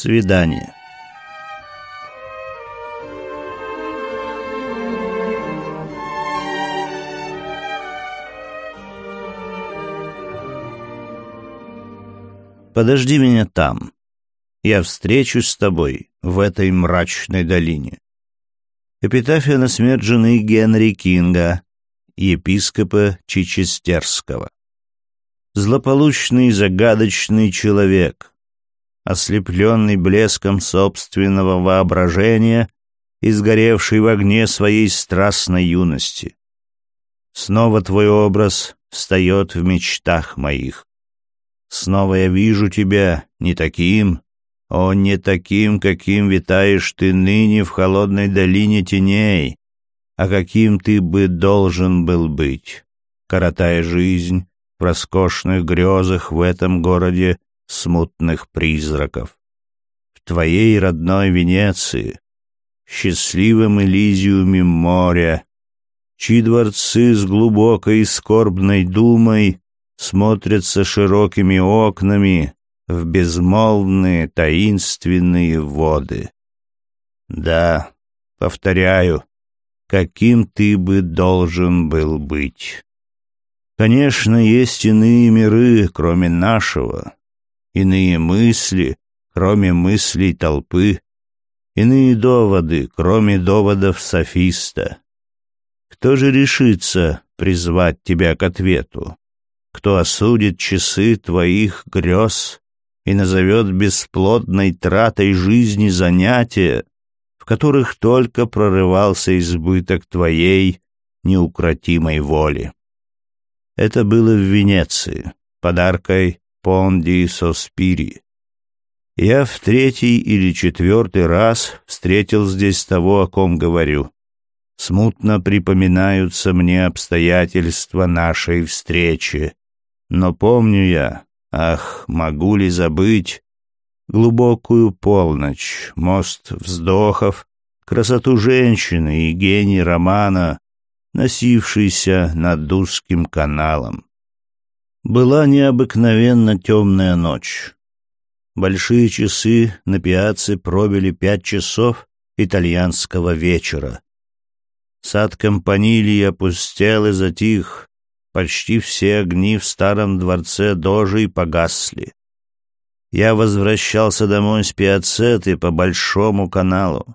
Свидание. Подожди меня там. Я встречусь с тобой в этой мрачной долине. Эпитафия на смерть жены Генри Кинга, епископа Чичестерского. Злополучный загадочный человек, ослепленный блеском собственного воображения и сгоревший в огне своей страстной юности. Снова твой образ встает в мечтах моих. Снова я вижу тебя не таким, о, не таким, каким витаешь ты ныне в холодной долине теней, а каким ты бы должен был быть, коротая жизнь в роскошных грезах в этом городе смутных призраков. В твоей родной Венеции, счастливом Элизиуме моря, чьи дворцы с глубокой и скорбной думой смотрятся широкими окнами в безмолвные таинственные воды. Да, повторяю, каким ты бы должен был быть. Конечно, есть иные миры, кроме нашего, иные мысли, кроме мыслей толпы, иные доводы, кроме доводов софиста. Кто же решится призвать тебя к ответу? Кто осудит часы твоих грез и назовет бесплодной тратой жизни занятия, в которых только прорывался избыток твоей неукротимой воли? Это было в Венеции, подаркой Понди Соспири. Я в третий или четвертый раз встретил здесь того, о ком говорю. Смутно припоминаются мне обстоятельства нашей встречи. Но помню я, ах, могу ли забыть, глубокую полночь, мост вздохов, красоту женщины и гений романа, носившийся над Дурским каналом. Была необыкновенно темная ночь. Большие часы на пиаце пробили пять часов итальянского вечера. Сад Компанилии опустел и затих. Почти все огни в старом дворце дожи погасли. Я возвращался домой с пиацеты по Большому каналу.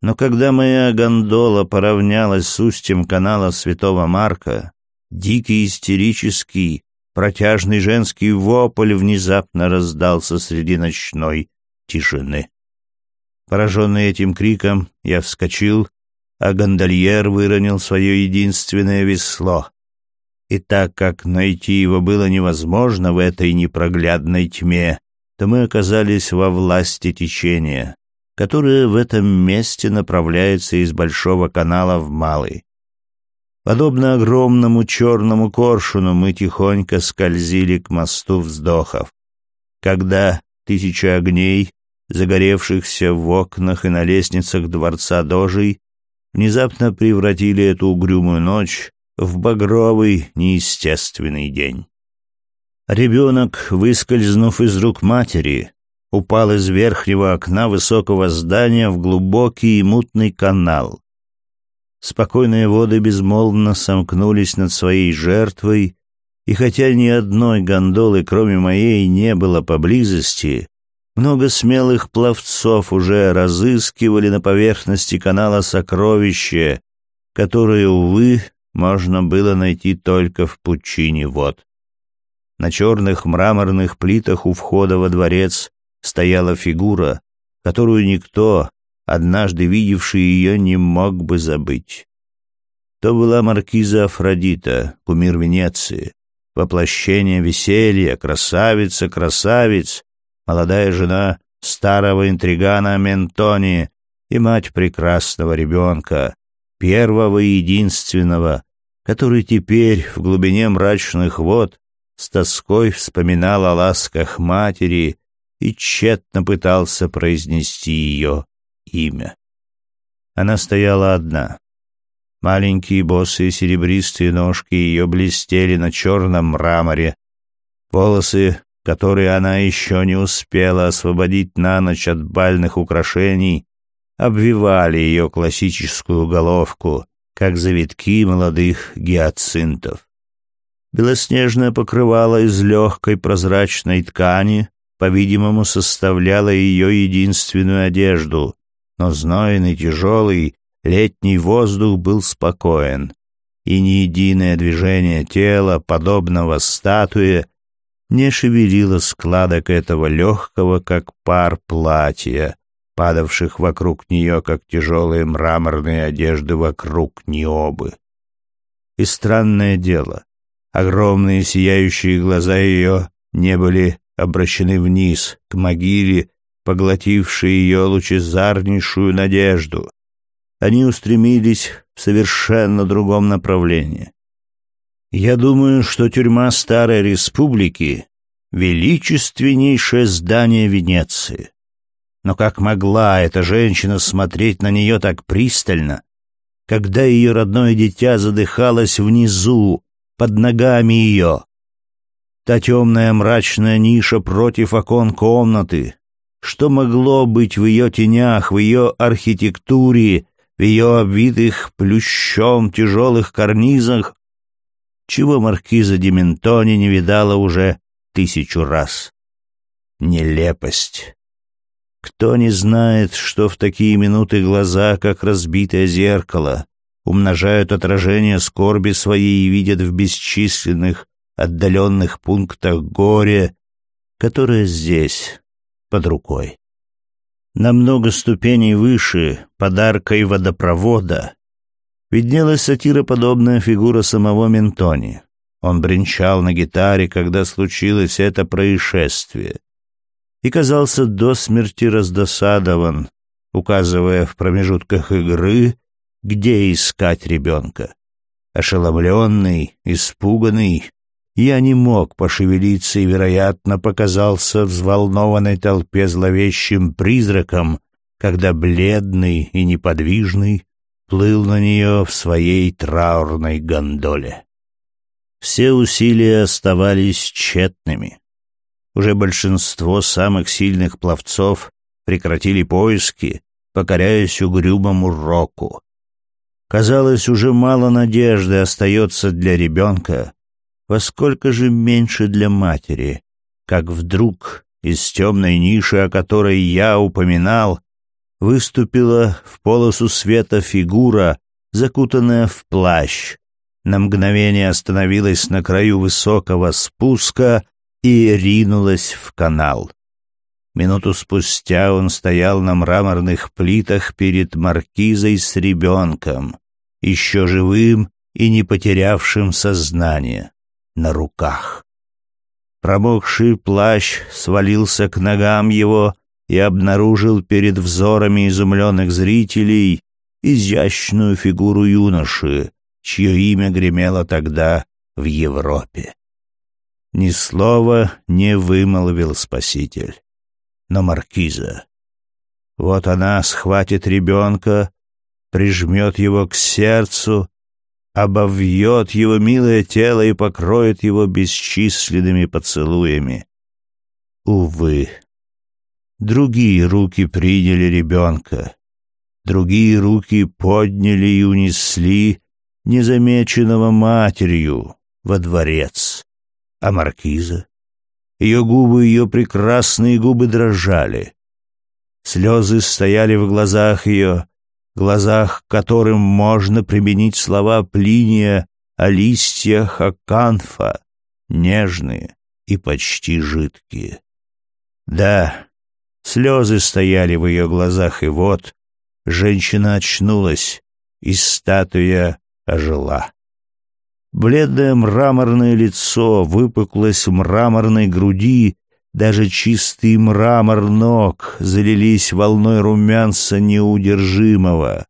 Но когда моя гондола поравнялась с устьем канала Святого Марка, дикий истерический Протяжный женский вопль внезапно раздался среди ночной тишины. Пораженный этим криком, я вскочил, а гондольер выронил свое единственное весло. И так как найти его было невозможно в этой непроглядной тьме, то мы оказались во власти течения, которое в этом месте направляется из Большого канала в Малый. Подобно огромному черному коршуну мы тихонько скользили к мосту вздохов. Когда тысячи огней, загоревшихся в окнах и на лестницах дворца дожей, внезапно превратили эту угрюмую ночь в багровый, неестественный день. Ребенок, выскользнув из рук матери, упал из верхнего окна высокого здания в глубокий и мутный канал, Спокойные воды безмолвно сомкнулись над своей жертвой, и хотя ни одной гондолы, кроме моей, не было поблизости, много смелых пловцов уже разыскивали на поверхности канала сокровища, которые, увы, можно было найти только в пучине вод. На черных мраморных плитах у входа во дворец стояла фигура, которую никто, однажды видевший ее, не мог бы забыть. То была маркиза Афродита, кумир Венеции, воплощение веселья, красавица, красавиц, молодая жена старого интригана Ментони и мать прекрасного ребенка, первого и единственного, который теперь в глубине мрачных вод с тоской вспоминал о ласках матери и тщетно пытался произнести ее имя. Она стояла одна. Маленькие босые серебристые ножки ее блестели на черном мраморе. Волосы который она еще не успела освободить на ночь от бальных украшений, обвивали ее классическую головку, как завитки молодых гиацинтов. Белоснежное покрывало из легкой прозрачной ткани, по-видимому, составляло ее единственную одежду, но знойный, тяжелый, летний воздух был спокоен, и ни единое движение тела, подобного статуе, не шевелило складок этого легкого, как пар платья, падавших вокруг нее, как тяжелые мраморные одежды вокруг Ниобы. И странное дело, огромные сияющие глаза ее не были обращены вниз, к могиле, поглотившей ее лучезарнейшую надежду. Они устремились в совершенно другом направлении. Я думаю, что тюрьма Старой Республики — величественнейшее здание Венеции. Но как могла эта женщина смотреть на нее так пристально, когда ее родное дитя задыхалось внизу, под ногами ее? Та темная мрачная ниша против окон комнаты, что могло быть в ее тенях, в ее архитектуре, в ее обвитых плющом тяжелых карнизах, чего маркиза Дементони не видала уже тысячу раз. Нелепость. Кто не знает, что в такие минуты глаза, как разбитое зеркало, умножают отражение скорби своей и видят в бесчисленных отдаленных пунктах горе, которое здесь, под рукой. На много ступеней выше, подаркой водопровода, виднелась сатироподобная фигура самого Ментони. Он бренчал на гитаре, когда случилось это происшествие, и казался до смерти раздосадован, указывая в промежутках игры, где искать ребенка. Ошеломленный, испуганный, я не мог пошевелиться и, вероятно, показался взволнованной толпе зловещим призраком, когда бледный и неподвижный плыл на нее в своей траурной гондоле. Все усилия оставались тщетными. Уже большинство самых сильных пловцов прекратили поиски, покоряясь угрюмому року. Казалось, уже мало надежды остается для ребенка, во сколько же меньше для матери, как вдруг из темной ниши, о которой я упоминал, выступила в полосу света фигура, закутанная в плащ. На мгновение остановилась на краю высокого спуска и ринулась в канал. Минуту спустя он стоял на мраморных плитах перед маркизой с ребенком, еще живым и не потерявшим сознание, на руках. Промокший плащ свалился к ногам его, и обнаружил перед взорами изумленных зрителей изящную фигуру юноши, чье имя гремело тогда в Европе. Ни слова не вымолвил спаситель. Но маркиза. Вот она схватит ребенка, прижмет его к сердцу, обовьет его милое тело и покроет его бесчисленными поцелуями. Увы, Другие руки приняли ребенка. Другие руки подняли и унесли незамеченного матерью во дворец. А маркиза? Ее губы, ее прекрасные губы дрожали. Слезы стояли в глазах ее, глазах, которым можно применить слова Плиния о листьях аканфа, нежные и почти жидкие. Да, Слезы стояли в ее глазах, и вот женщина очнулась, и статуя ожила. Бледное мраморное лицо, выпуклость мраморной груди, даже чистый мрамор ног залились волной румянца неудержимого,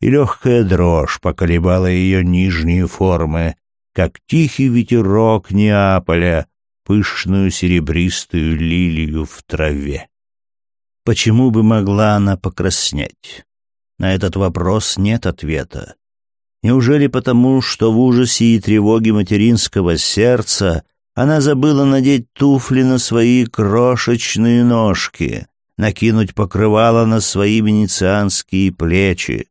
и легкая дрожь поколебала ее нижние формы, как тихий ветерок Неаполя, пышную серебристую лилию в траве. Почему бы могла она покраснеть? На этот вопрос нет ответа. Неужели потому, что в ужасе и тревоге материнского сердца Она забыла надеть туфли на свои крошечные ножки, накинуть покрывало на свои венецианские плечи.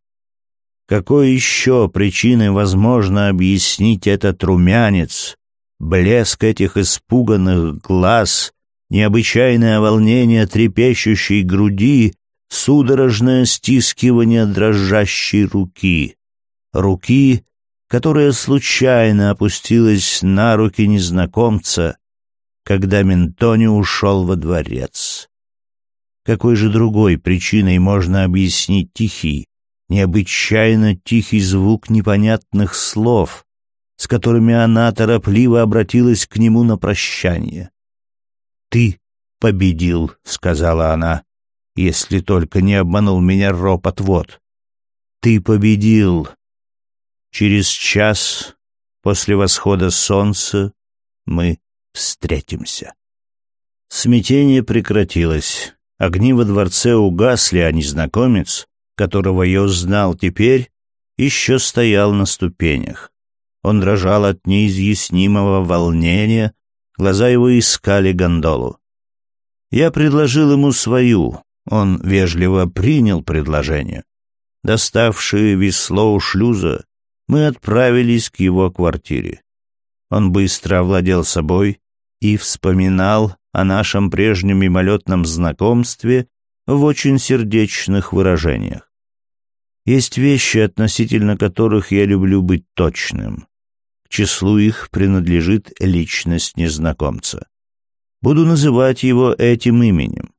Какой еще причиной возможно объяснить этот румянец, блеск этих испуганных глаз, необычайное волнение трепещущей груди, судорожное стискивание дрожащей руки? Руки, которая случайно опустилась на руки незнакомца, когда Ментони ушел во дворец. Какой же другой причиной можно объяснить тихий, необычайно тихий звук непонятных слов, с которыми она торопливо обратилась к нему на прощание? «Ты победил», — сказала она, — «если только не обманул меня ропот вот. Ты победил, Через час после восхода солнца мы встретимся. Смятение прекратилось. Огни во дворце угасли, а незнакомец, которого я знал теперь, еще стоял на ступенях. Он дрожал от неизъяснимого волнения, глаза его искали гондолу. Я предложил ему свою, он вежливо принял предложение. Доставшие весло у шлюза, мы отправились к его квартире. Он быстро овладел собой и вспоминал о нашем прежнем мимолетном знакомстве в очень сердечных выражениях. Есть вещи, относительно которых я люблю быть точным. К числу их принадлежит личность незнакомца. Буду называть его этим именем.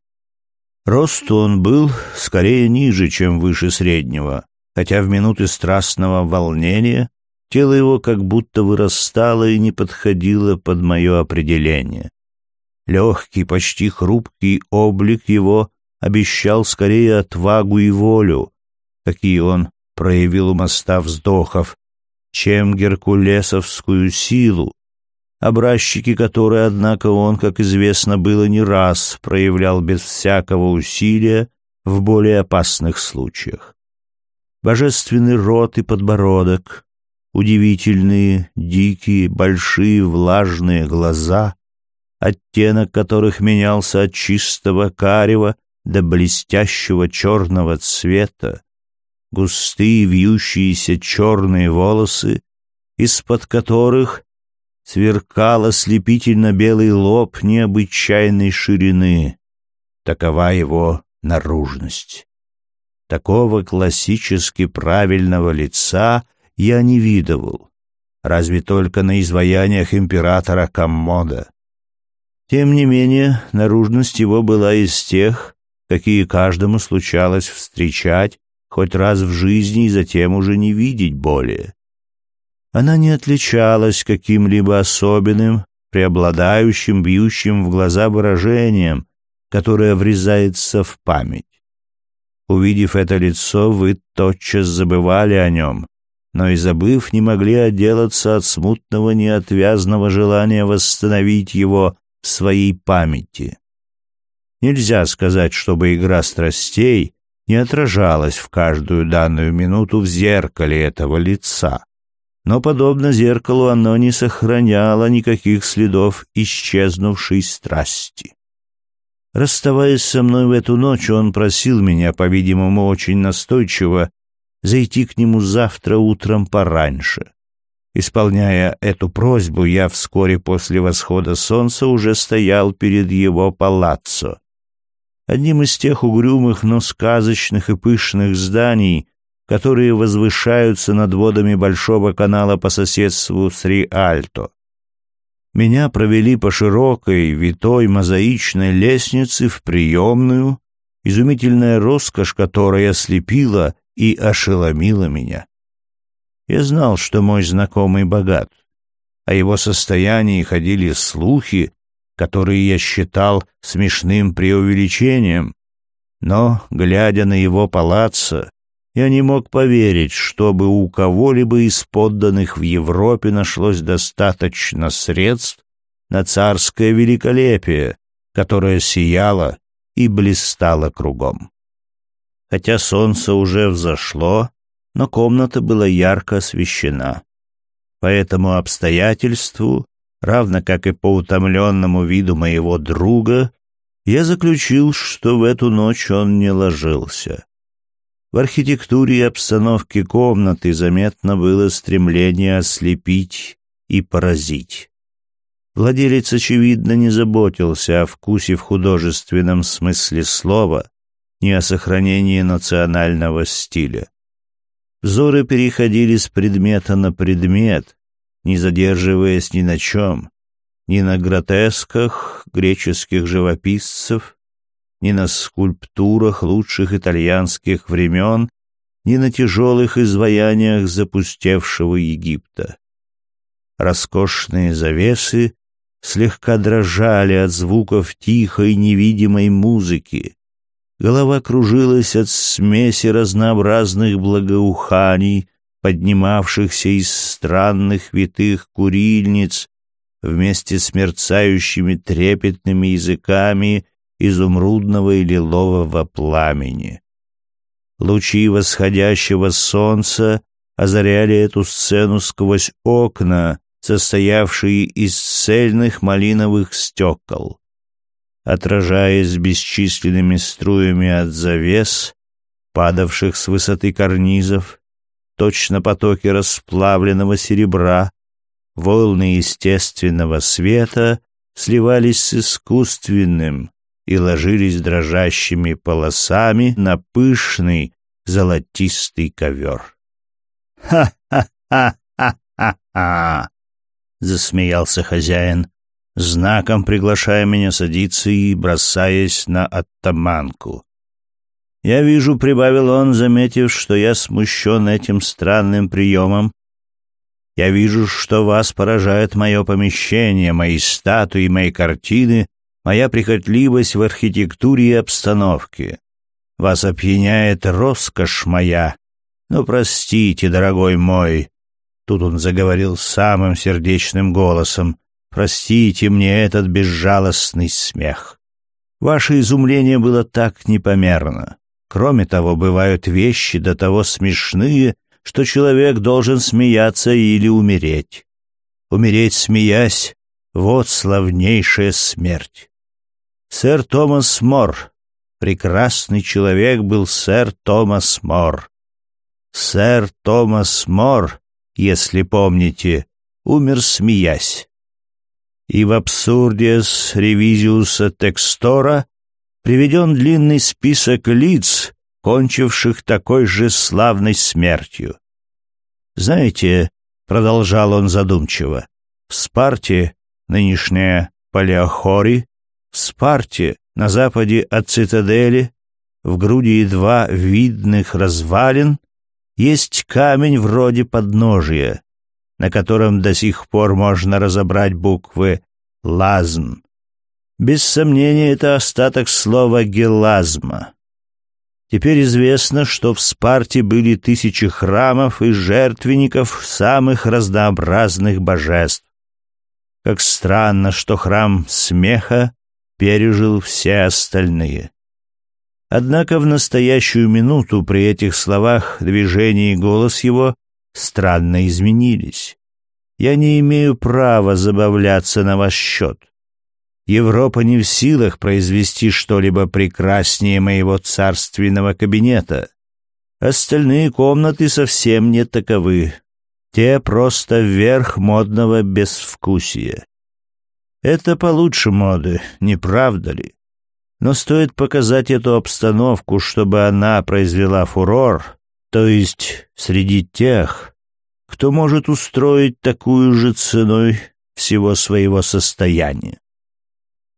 Росту он был скорее ниже, чем выше среднего, хотя в минуты страстного волнения тело его как будто вырастало и не подходило под мое определение. Легкий, почти хрупкий облик его обещал скорее отвагу и волю, какие он проявил у моста вздохов, чем геркулесовскую силу, образчики которой, однако, он, как известно, было не раз проявлял без всякого усилия в более опасных случаях божественный рот и подбородок, удивительные, дикие, большие, влажные глаза, оттенок которых менялся от чистого карего до блестящего черного цвета, густые вьющиеся черные волосы, из-под которых сверкал ослепительно белый лоб необычайной ширины. Такова его наружность. Такого классически правильного лица я не видывал, разве только на изваяниях императора Коммода. Тем не менее, наружность его была из тех, какие каждому случалось встречать хоть раз в жизни и затем уже не видеть более. Она не отличалась каким-либо особенным, преобладающим, бьющим в глаза выражением, которое врезается в память. Увидев это лицо, вы тотчас забывали о нем, но и забыв, не могли отделаться от смутного неотвязного желания восстановить его в своей памяти. Нельзя сказать, чтобы игра страстей не отражалась в каждую данную минуту в зеркале этого лица. Но, подобно зеркалу, оно не сохраняло никаких следов исчезнувшей страсти. Расставаясь со мной в эту ночь, он просил меня, по-видимому, очень настойчиво, зайти к нему завтра утром пораньше. Исполняя эту просьбу, я вскоре после восхода солнца уже стоял перед его палаццо. Одним из тех угрюмых, но сказочных и пышных зданий, которые возвышаются над водами большого канала по соседству с Риальто. Меня провели по широкой, витой, мозаичной лестнице в приемную, изумительная роскошь которой ослепила и ошеломила меня. Я знал, что мой знакомый богат. О его состоянии ходили слухи, которые я считал смешным преувеличением, но, глядя на его палаццо, я не мог поверить, чтобы у кого-либо из подданных в Европе нашлось достаточно средств на царское великолепие, которое сияло и блистало кругом. Хотя солнце уже взошло, но комната была ярко освещена. По этому обстоятельству равно как и по утомленному виду моего друга, я заключил, что в эту ночь он не ложился. В архитектуре и обстановке комнаты заметно было стремление ослепить и поразить. Владелец, очевидно, не заботился о вкусе в художественном смысле слова, ни о сохранении национального стиля. Взоры переходили с предмета на предмет, не задерживаясь ни на чем, ни на гротесках греческих живописцев, ни на скульптурах лучших итальянских времен, ни на тяжелых изваяниях запустевшего Египта. Роскошные завесы слегка дрожали от звуков тихой невидимой музыки. Голова кружилась от смеси разнообразных благоуханий, поднимавшихся из странных витых курильниц вместе с мерцающими трепетными языками изумрудного и лилового пламени. Лучи восходящего солнца озаряли эту сцену сквозь окна, состоявшие из цельных малиновых стекол. Отражаясь бесчисленными струями от завес, падавших с высоты карнизов, точно потоки расплавленного серебра, волны естественного света сливались с искусственным и ложились дрожащими полосами на пышный золотистый ковер. «Ха-ха-ха-ха-ха!» — засмеялся хозяин, знаком приглашая меня садиться и бросаясь на оттаманку. «Я вижу», — прибавил он, заметив, что я смущен этим странным приемом, «я вижу, что вас поражает мое помещение, мои статуи, мои картины, моя прихотливость в архитектуре и обстановке. Вас опьяняет роскошь моя. Но простите, дорогой мой, Тут он заговорил самым сердечным голосом. «Простите мне этот безжалостный смех. Ваше изумление было так непомерно. Кроме того, бывают вещи до того смешные, что человек должен смеяться или умереть. Умереть, смеясь, вот славнейшая смерть. Сэр Томас Мор, прекрасный человек был сэр Томас Мор. Сэр Томас Мор если помните, умер смеясь. И в абсурдиес ревизиуса текстора приведен длинный список лиц, кончивших такой же славной смертью. Знаете, — продолжал он задумчиво, — в Спарте, нынешняя Палеохори, в Спарте, на западе от цитадели, в груди два видных развалин, есть камень вроде подножия, на котором до сих пор можно разобрать буквы «лазм». Без сомнения, это остаток слова «гелазма». Теперь известно, что в Спарте были тысячи храмов и жертвенников самых разнообразных божеств. Как странно, что храм смеха пережил все остальные. Однако в настоящую минуту при этих словах движение и голос его странно изменились. Я не имею права забавляться на ваш счет. Европа не в силах произвести что-либо прекраснее моего царственного кабинета. Остальные комнаты совсем не таковы. Те просто верх модного безвкусия. Это получше моды, не правда ли? Но стоит показать эту обстановку, чтобы она произвела фурор, то есть среди тех, кто может устроить такую же ценой всего своего состояния.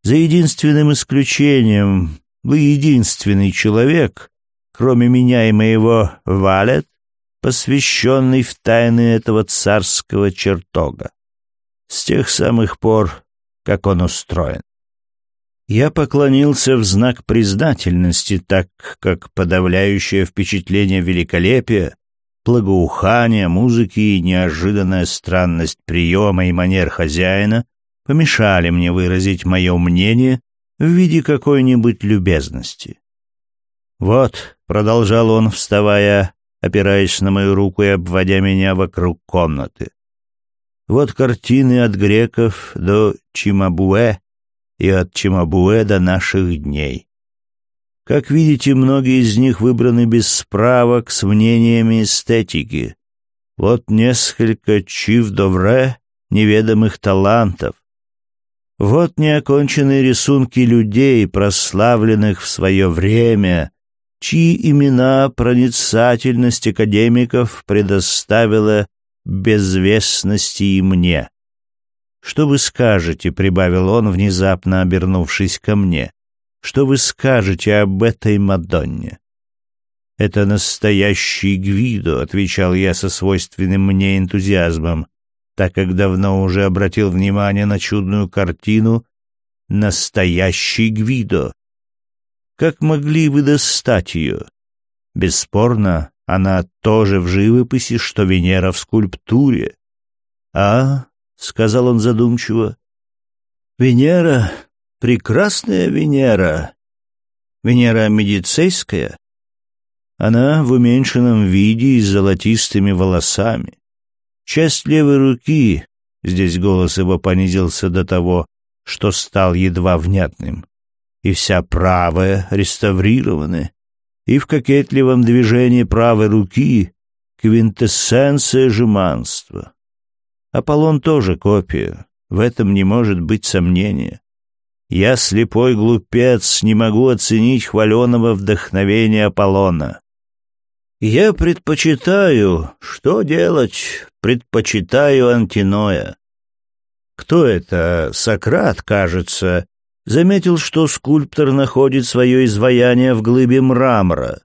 За единственным исключением, вы единственный человек, кроме меня и моего валет, посвященный в тайны этого царского чертога, с тех самых пор, как он устроен. Я поклонился в знак признательности, так как подавляющее впечатление великолепия, благоухания, музыки и неожиданная странность приема и манер хозяина помешали мне выразить мое мнение в виде какой-нибудь любезности. «Вот», — продолжал он, вставая, опираясь на мою руку и обводя меня вокруг комнаты, Вот картины от греков до Чимабуэ и от Чимабуэ до наших дней. Как видите, многие из них выбраны без справок с мнениями эстетики. Вот несколько чив-довре неведомых талантов. Вот неоконченные рисунки людей, прославленных в свое время, чьи имена проницательность академиков предоставила безвестности и мне. «Что вы скажете?» — прибавил он, внезапно обернувшись ко мне. «Что вы скажете об этой Мадонне?» «Это настоящий Гвидо», — отвечал я со свойственным мне энтузиазмом, так как давно уже обратил внимание на чудную картину «Настоящий Гвидо». Как могли вы достать ее? Бесспорно, она тоже в живописи, что Венера в скульптуре. А, — сказал он задумчиво, — Венера, прекрасная Венера. Венера медицейская. Она в уменьшенном виде и с золотистыми волосами. Часть левой руки, здесь голос его понизился до того, что стал едва внятным, и вся правая реставрированы, и в кокетливом движении правой руки квинтэссенция жеманства. Аполлон тоже копия, в этом не может быть сомнения. Я, слепой глупец, не могу оценить хваленого вдохновения Аполлона. Я предпочитаю, что делать, предпочитаю антиноя. Кто это? Сократ, кажется, заметил, что скульптор находит свое изваяние в глыбе мрамора.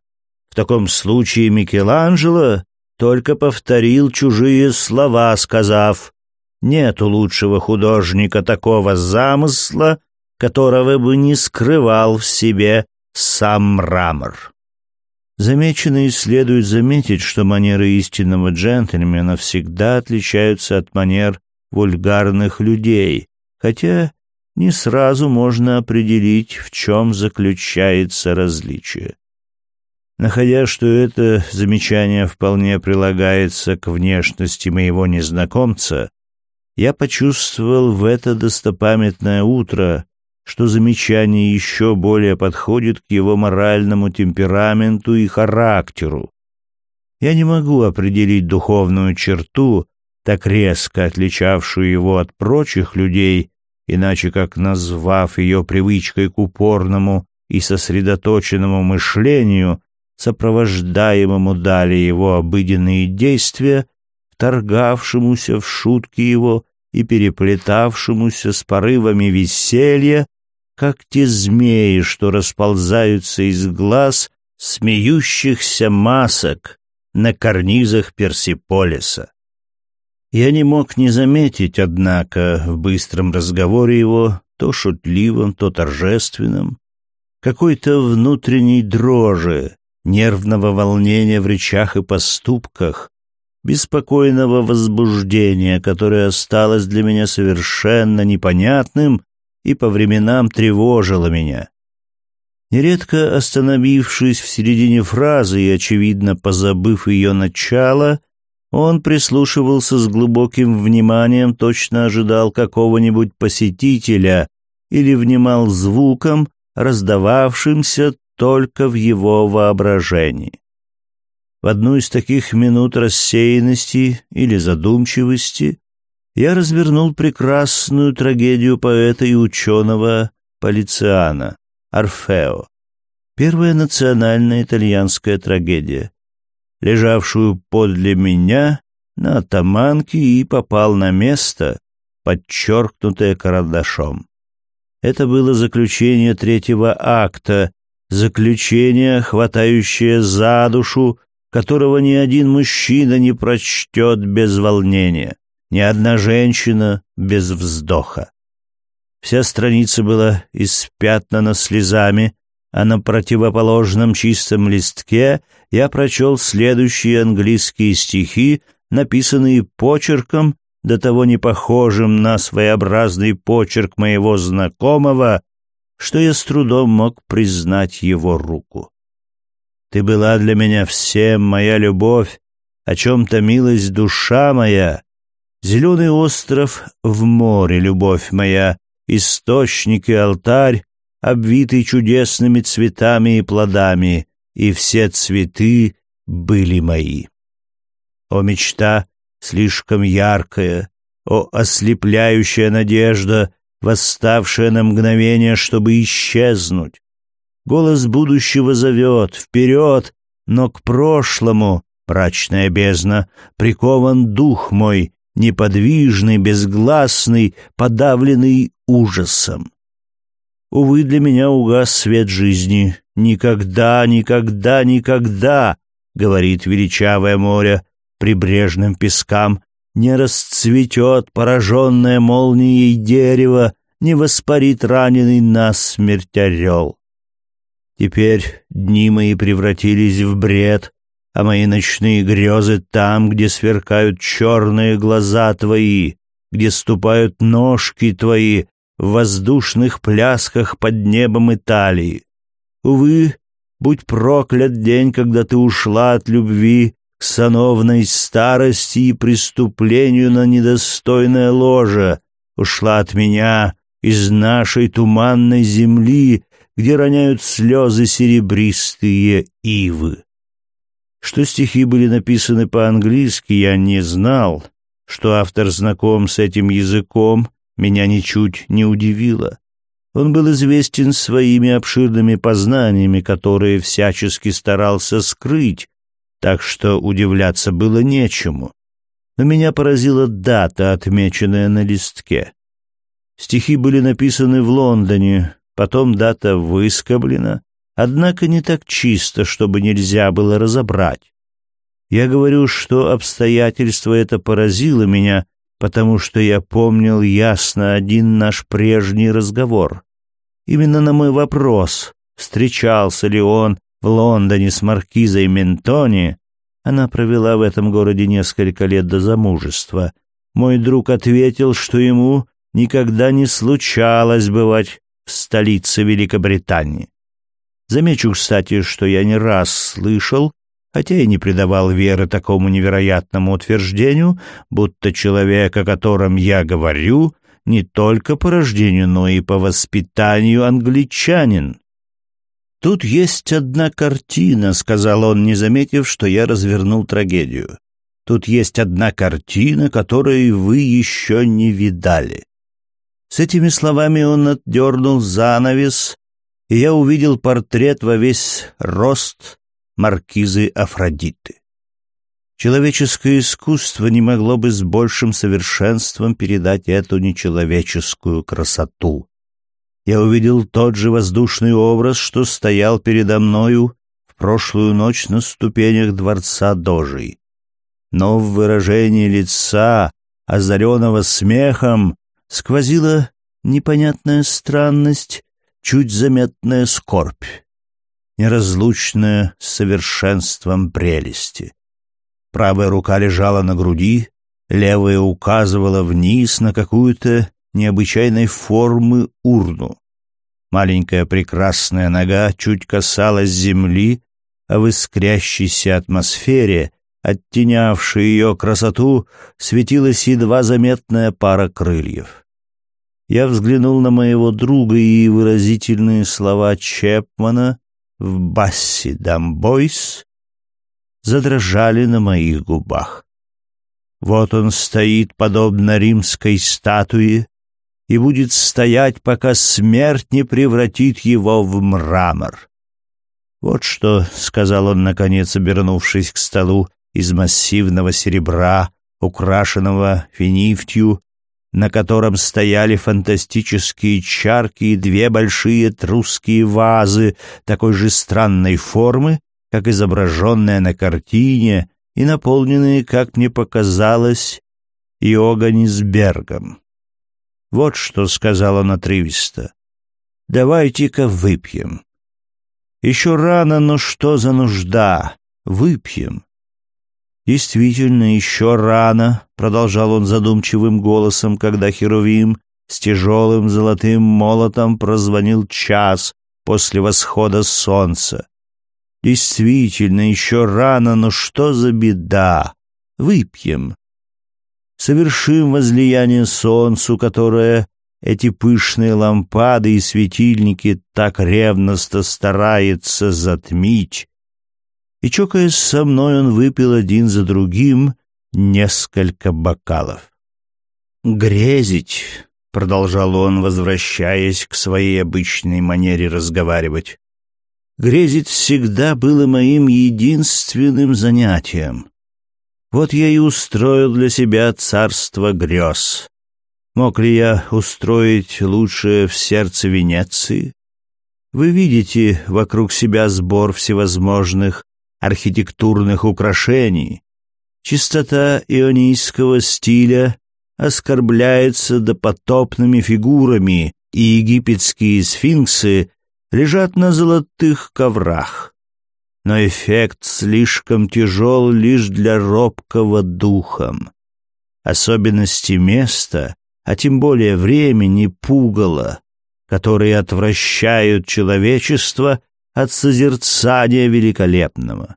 В таком случае Микеланджело только повторил чужие слова, сказав «Нету лучшего художника такого замысла, которого бы не скрывал в себе сам мрамор». Замечено следует заметить, что манеры истинного джентльмена всегда отличаются от манер вульгарных людей, хотя не сразу можно определить, в чем заключается различие. Находя, что это замечание вполне прилагается к внешности моего незнакомца, я почувствовал в это достопамятное утро, что замечание еще более подходит к его моральному темпераменту и характеру. Я не могу определить духовную черту, так резко отличавшую его от прочих людей, иначе как назвав ее привычкой к упорному и сосредоточенному мышлению, сопровождаемому далее его обыденные действия, вторгавшемуся в шутки его и переплетавшемуся с порывами веселья, как те змеи, что расползаются из глаз смеющихся масок на карнизах Персиполиса. Я не мог не заметить, однако, в быстром разговоре его, то шутливом, то торжественном, какой-то внутренней дрожи, нервного волнения в речах и поступках, беспокойного возбуждения, которое осталось для меня совершенно непонятным и по временам тревожило меня. Нередко остановившись в середине фразы и, очевидно, позабыв ее начало, он прислушивался с глубоким вниманием, точно ожидал какого-нибудь посетителя или внимал звукам, раздававшимся только в его воображении. В одну из таких минут рассеянности или задумчивости я развернул прекрасную трагедию поэта и ученого Полициана, Орфео. Первая национальная итальянская трагедия, лежавшую подле меня на атаманке и попал на место, подчеркнутое карандашом. Это было заключение третьего акта, заключение, хватающее за душу, которого ни один мужчина не прочтет без волнения, ни одна женщина без вздоха. Вся страница была испятнана слезами, а на противоположном чистом листке я прочел следующие английские стихи, написанные почерком, до того не похожим на своеобразный почерк моего знакомого, что я с трудом мог признать его руку. Ты была для меня всем, моя любовь, о чем томилась душа моя. Зеленый остров в море, любовь моя, источник и алтарь, обвитый чудесными цветами и плодами, и все цветы были мои. О мечта слишком яркая, о ослепляющая надежда, восставшая на мгновение, чтобы исчезнуть. Голос будущего зовет вперед, но к прошлому, мрачная бездна, прикован дух мой, неподвижный, безгласный, подавленный ужасом. Увы, для меня угас свет жизни. Никогда, никогда, никогда, говорит величавое море прибрежным пескам, не расцветет пораженное молнией дерево, не воспарит раненый насмерть орел. Теперь дни мои превратились в бред, а мои ночные грезы там, где сверкают черные глаза твои, где ступают ножки твои в воздушных плясках под небом Италии. Увы, будь проклят день, когда ты ушла от любви к сановной старости и преступлению на недостойное ложе, ушла от меня из нашей туманной земли, где роняют слезы серебристые ивы. Что стихи были написаны по-английски, я не знал. Что автор знаком с этим языком, меня ничуть не удивило. Он был известен своими обширными познаниями, которые всячески старался скрыть, так что удивляться было нечему. Но меня поразила дата, отмеченная на листке. Стихи были написаны в Лондоне, потом дата выскоблена, однако не так чисто, чтобы нельзя было разобрать. Я говорю, что обстоятельство это поразило меня, потому что я помнил ясно один наш прежний разговор. Именно на мой вопрос, встречался ли он в Лондоне с маркизой Ментони, она провела в этом городе несколько лет до замужества, мой друг ответил, что ему никогда не случалось бывать в столице Великобритании. Замечу, кстати, что я не раз слышал, хотя и не придавал веры такому невероятному утверждению, будто человек, о котором я говорю, не только по рождению, но и по воспитанию англичанин. «Тут есть одна картина», — сказал он, не заметив, что я развернул трагедию. «Тут есть одна картина, которой вы еще не видали». С этими словами он отдернул занавес, и я увидел портрет во весь рост маркизы Афродиты. Человеческое искусство не могло бы с большим совершенством передать эту нечеловеческую красоту. Я увидел тот же воздушный образ, что стоял передо мною в прошлую ночь на ступенях дворца Дожей. Но в выражении лица, озаренного смехом, сквозила непонятная странность, чуть заметная скорбь, неразлучная с совершенством прелести. Правая рука лежала на груди, левая указывала вниз на какую-то необычайной формы урну. Маленькая прекрасная нога чуть касалась земли, а в искрящейся атмосфере, оттенявшей ее красоту, светилась едва заметная пара крыльев. Я взглянул на моего друга, и выразительные слова Чепмана в бассе «Дамбойс» задрожали на моих губах. Вот он стоит, подобно римской статуе, и будет стоять, пока смерть не превратит его в мрамор. «Вот что», — сказал он, наконец, обернувшись к столу из массивного серебра, украшенного финифтью, на котором стояли фантастические чарки и две большие трусские вазы такой же странной формы, как изображенная на картине, и наполненные, как мне показалось, Иоганнисбергом. Вот что сказала он отрывисто. «Давайте-ка выпьем». «Еще рано, но что за нужда? Выпьем». «Действительно, еще рано», — продолжал он задумчивым голосом, когда Херувим с тяжелым золотым молотом прозвонил час после восхода солнца. Действительно, еще рано, но что за беда? Выпьем. совершим возлияние солнцу, которое эти пышные лампады и светильники так ревностно старается затмить. И, чокаясь со мной, он выпил один за другим несколько бокалов. «Грезить», — продолжал он, возвращаясь к своей обычной манере разговаривать, «грезить всегда было моим единственным занятием. Вот я и устроил для себя царство грез. Мог ли я устроить лучше в сердце Венеции? Вы видите вокруг себя сбор всевозможных архитектурных украшений. Чистота ионийского стиля оскорбляется допотопными фигурами, и египетские сфинксы лежат на золотых коврах. Но эффект слишком тяжел лишь для робкого духа. Особенности места а тем более времени пугало, которые отвращают человечество от созерцания великолепного.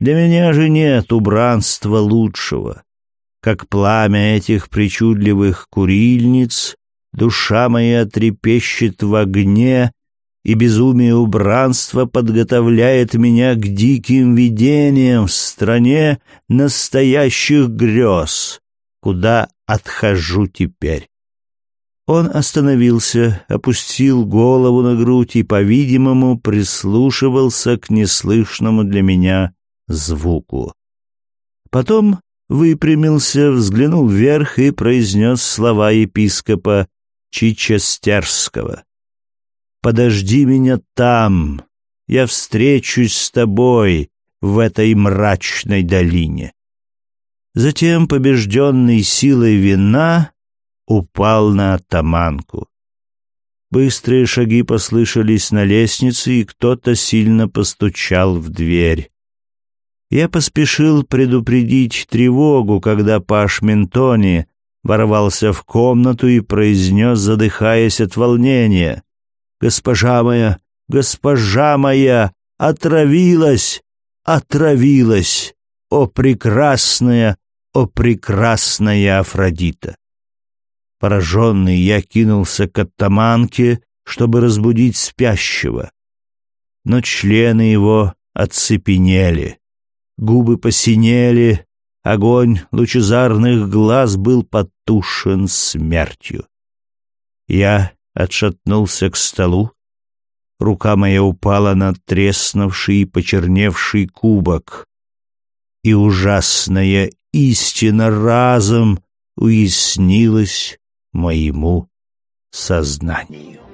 Для меня же нет убранства лучшего. Как пламя этих причудливых курильниц, душа моя трепещет в огне, и безумие убранства подготовляет меня к диким видениям в стране настоящих грез, куда отхожу теперь. Он остановился, опустил голову на грудь и, по-видимому, прислушивался к неслышному для меня звуку. Потом выпрямился, взглянул вверх и произнес слова епископа Чичестерского. «Подожди меня там, я встречусь с тобой в этой мрачной долине». Затем, побежденный силой вина, упал на атаманку. Быстрые шаги послышались на лестнице, и кто-то сильно постучал в дверь. Я поспешил предупредить тревогу, когда Паш Ментони ворвался в комнату и произнес, задыхаясь от волнения, «Госпожа моя, госпожа моя, отравилась, отравилась! О, прекрасная, о прекрасная Афродита! Пораженный я кинулся к оттаманке, чтобы разбудить спящего. Но члены его оцепенели, губы посинели, огонь лучезарных глаз был потушен смертью. Я отшатнулся к столу, рука моя упала на треснувший и почерневший кубок, и ужасная истина разом уяснилась моему сознанию.